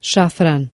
شافران.